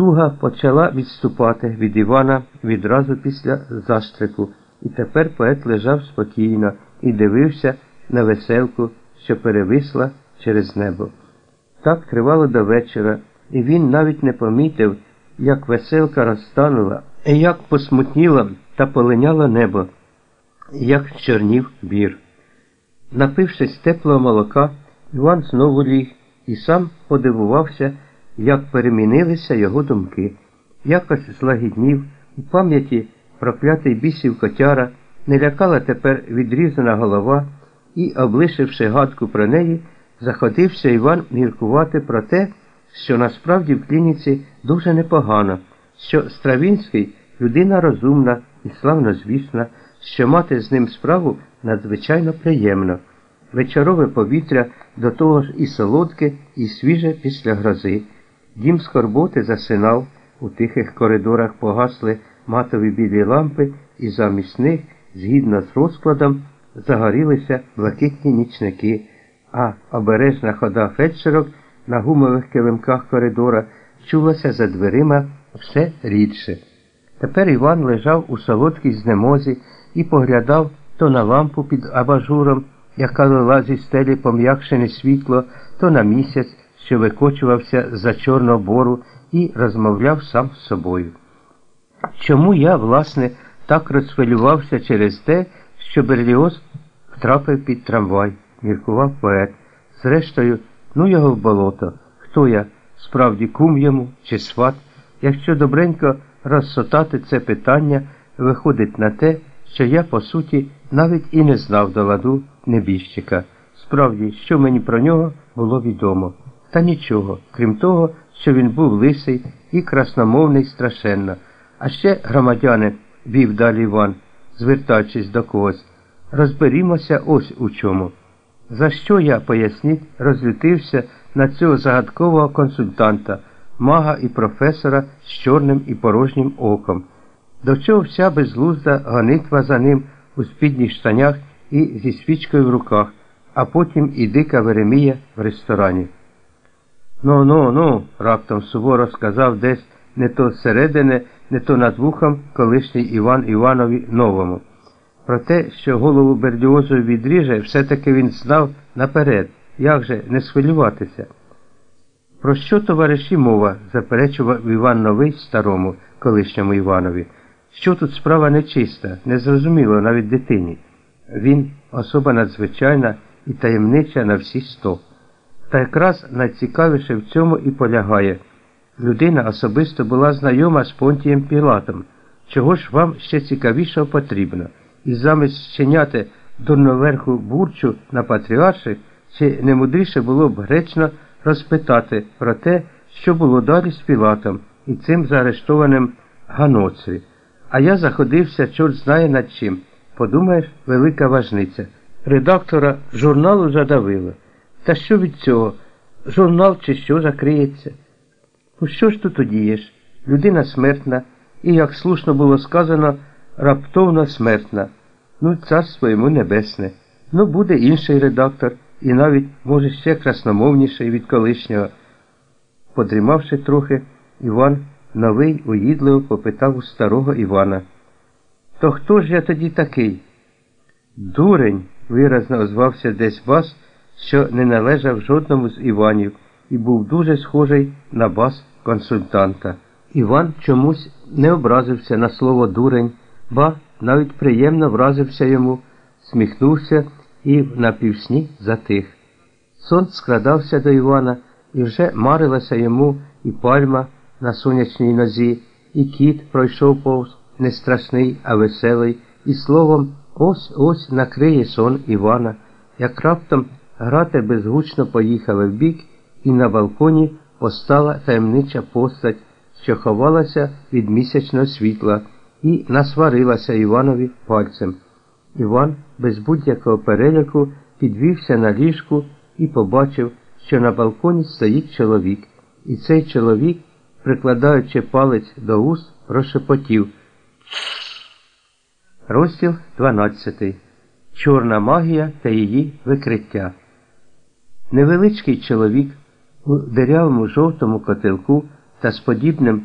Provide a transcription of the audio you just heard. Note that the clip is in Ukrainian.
Туга почала відступати від Івана відразу після застрику, і тепер поет лежав спокійно і дивився на веселку, що перевисла через небо. Так тривало до вечора, і він навіть не помітив, як веселка розтанула, і як посмутніло та полиняло небо, як чорнів бір. Напившись теплого молока, Іван знову ліг і сам подивувався, як перемінилися його думки. Якось злагіднів у пам'яті проклятий бісів котяра, не лякала тепер відрізана голова, і, облишивши гадку про неї, заходився Іван міркувати про те, що насправді в клініці дуже непогано, що Стравінський людина розумна і славнозвісна, що мати з ним справу надзвичайно приємно. Вечорове повітря до того ж і солодке, і свіже після грози. Дім скорботи засинав, у тихих коридорах погасли матові білі лампи, і замість них, згідно з розкладом, загорілися блакитні нічники, а обережна хода фельдшерок на гумових килимках коридора чулася за дверима все рідше. Тепер Іван лежав у солодкій знемозі і поглядав то на лампу під абажуром, яка лила зі стелі пом'якшене світло, то на місяць, що викочувався за чорного бору, і розмовляв сам з собою. Чому я, власне, так розхвилювався через те, що Берліоз втрапив під трамвай, міркував поет. Зрештою, ну його в болото. Хто я, справді кум йому чи сват? Якщо добренько розсотати це питання, виходить на те, що я, по суті, навіть і не знав до ладу небіжчика. Справді, що мені про нього було відомо. Та нічого, крім того, що він був лисий і красномовний страшенно. А ще, громадяни, вів далі Іван, звертаючись до когось, розберімося ось у чому. За що я, поясніть, розлютився на цього загадкового консультанта, мага і професора з чорним і порожнім оком. До чого вся безглузда гонитва за ним у спідніх штанях і зі свічкою в руках, а потім і дика Веремія в ресторані. Ну, ну, ну, раптом суворо сказав десь не то зсередини, не то над вухом колишній Іван Іванові Новому. Про те, що голову Бердіозу відріже, все-таки він знав наперед, як же не схвилюватися. Про що, товариші, мова? заперечував Іван Новий старому, колишньому Іванові. Що тут справа нечиста, незрозуміло навіть дитині. Він особа надзвичайна і таємнича на всі сто. Та якраз найцікавіше в цьому і полягає. Людина особисто була знайома з Понтієм Пілатом. Чого ж вам ще цікавішого потрібно? І замість щеняти дурноверху бурчу на патріарших, чи не мудріше було б гречно розпитати про те, що було далі з Пілатом і цим заарештованим Ганоцрі. А я заходився, чорт знає над чим. Подумаєш, велика важниця. Редактора журналу задавило. Та що від цього? Журнал чи що закриється? Ну що ж тут одієш? Людина смертна, і, як слушно було сказано, раптовно смертна. Ну, царство йому небесне. Ну, буде інший редактор, і навіть, може, ще красномовніший від колишнього. Подрімавши трохи, Іван новий уїдливо попитав у старого Івана. То хто ж я тоді такий? Дурень, виразно озвався десь бас, що не належав жодному з Іванів і був дуже схожий на бас консультанта. Іван чомусь не образився на слово дурень, ба навіть приємно вразився йому, сміхнувся і напівсні затих. Сон скрадався до Івана, і вже марилася йому і пальма на сонячній нозі, і кіт пройшов повз не страшний, а веселий, і словом, ось ось накриє сон Івана, як раптом грати безгучно поїхали вбік, і на балконі постала таємнича постать, що ховалася від місячного світла, і насварилася Іванові пальцем. Іван без будь-якого переляку підвівся на ліжку і побачив, що на балконі стоїть чоловік, і цей чоловік, прикладаючи палець до уст, прошепотів. Розділ 12. Чорна магія та її викриття. Невеличкий чоловік у дерявому жовтому котелку та з подібним